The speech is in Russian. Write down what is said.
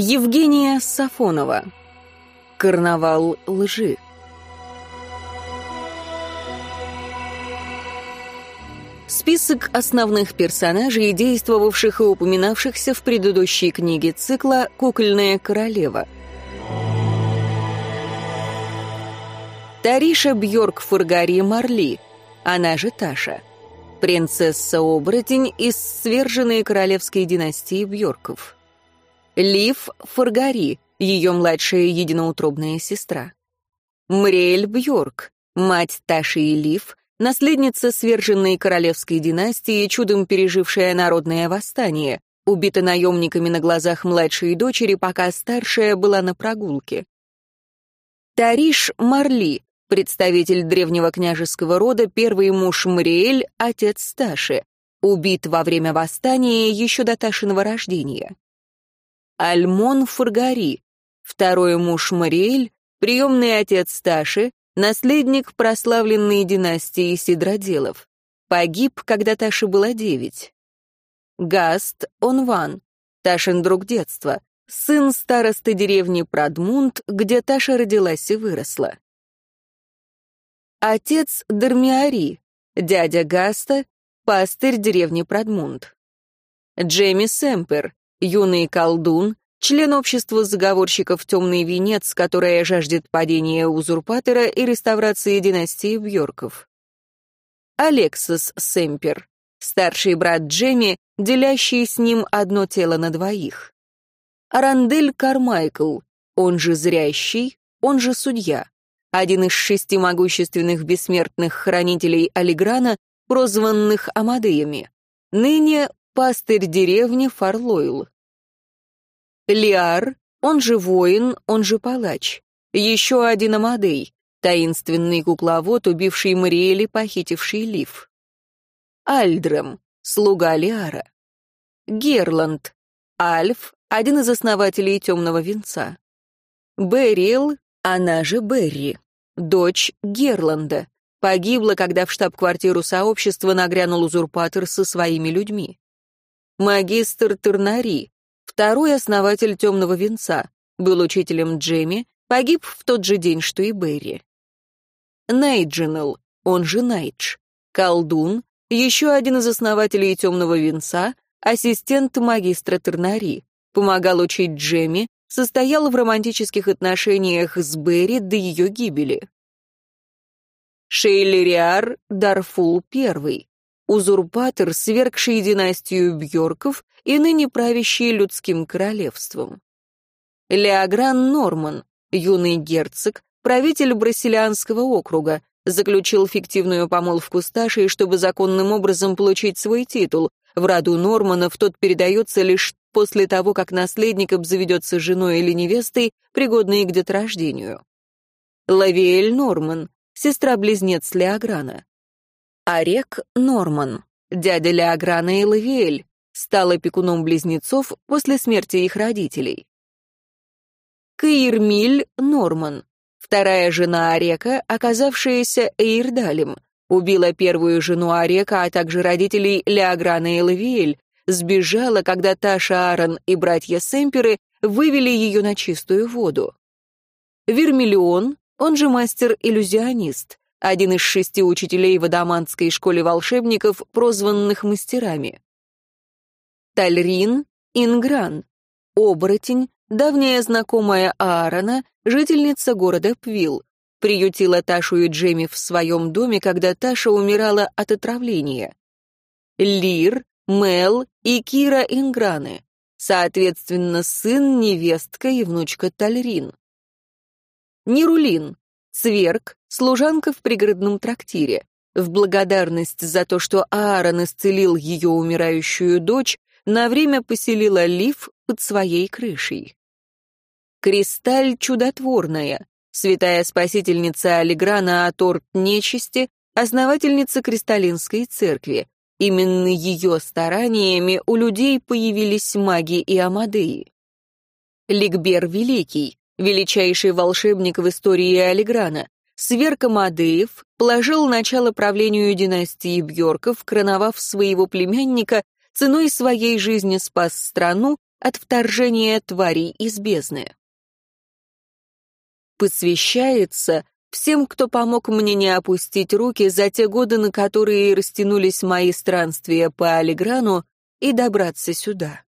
Евгения Сафонова. Карнавал лжи. Список основных персонажей, действовавших и упоминавшихся в предыдущей книге цикла «Кукольная королева». Тариша Бьорк Фургари Марли, она же Таша. Принцесса-оборотень из сверженной королевской династии Бьорков. Лив Фургари, ее младшая единоутробная сестра. Мриэль Бьорк, мать Таши и Лив, наследница сверженной королевской династии, чудом пережившая народное восстание, убита наемниками на глазах младшей дочери, пока старшая была на прогулке. Тариш Марли, представитель древнего княжеского рода, первый муж Мриэль, отец Таши, убит во время восстания еще до Ташиного рождения. Альмон Фургари, второй муж Мариэль, приемный отец Таши, наследник прославленной династии Сидроделов. Погиб, когда Таше было девять. Гаст Онван, Ташин друг детства, сын старосты деревни Прадмунд, где Таша родилась и выросла. Отец Дармиари, дядя Гаста, пастырь деревни Прадмунд. Джейми Семпер, юный колдун, член общества заговорщиков «Темный венец», которое жаждет падения узурпатора и реставрации династии Бьорков. Алексис Семпер, старший брат Джемми, делящий с ним одно тело на двоих. Арандель Кармайкл, он же Зрящий, он же Судья, один из шести могущественных бессмертных хранителей Алиграна, прозванных Амадеями. Ныне пастырь деревни Фарлойл. Лиар, он же воин, он же палач. Еще один Амадей, таинственный кукловод, убивший Мариэли, похитивший Лив. Альдрем, слуга Лиара. Герланд, Альф, один из основателей Темного Венца. Берил, она же Берри, дочь Герланда, погибла, когда в штаб-квартиру сообщества нагрянул узурпатор со своими людьми. Магистр Тернари, второй основатель «Темного венца», был учителем Джемми, погиб в тот же день, что и Берри. Найджинал, он же Найдж, колдун, еще один из основателей «Темного венца», ассистент магистра Тернари, помогал учить Джемми, состоял в романтических отношениях с Берри до ее гибели. Шейлериар Дарфул I, узурпатор, свергший династию Бьорков и ныне правящий людским королевством. Леогран Норман, юный герцог, правитель Брасилианского округа, заключил фиктивную помолвку с Ташей, чтобы законным образом получить свой титул. В роду Норманов тот передается лишь после того, как наследник обзаведется женой или невестой, пригодной к деторождению. Лавиэль Норман, сестра-близнец Леограна. Орек Норман, дядя Леограна и Лавиэль, стал опекуном близнецов после смерти их родителей. Каирмиль Норман, вторая жена Орека, оказавшаяся Эйрдалем, убила первую жену Орека, а также родителей Леограна и Лавиэль, сбежала, когда Таша Аарон и братья Семперы вывели ее на чистую воду. Вермиллион, он же мастер-иллюзионист, один из шести учителей в Адамантской школе волшебников, прозванных мастерами. Тальрин Ингран, оборотень, давняя знакомая Аарона, жительница города Пвил, приютила Ташу и Джеми в своем доме, когда Таша умирала от отравления. Лир, Мел и Кира Инграны, соответственно, сын, невестка и внучка Тальрин. Нирулин, Цверк, служанка в пригородном трактире. В благодарность за то, что Аарон исцелил ее умирающую дочь, на время поселила Лив под своей крышей. Кристаль чудотворная, святая спасительница Алиграна Аторт Нечисти, основательница Кристаллинской церкви. Именно ее стараниями у людей появились маги и Амадеи. Ликбер Великий, величайший волшебник в истории Алиграна, сверг Амадеев положил начало правлению династии Бьорков, короновав своего племянника, ценой своей жизни спас страну от вторжения тварей из бездны. Посвящается всем, кто помог мне не опустить руки за те годы, на которые растянулись мои странствия по Алиграну, и добраться сюда.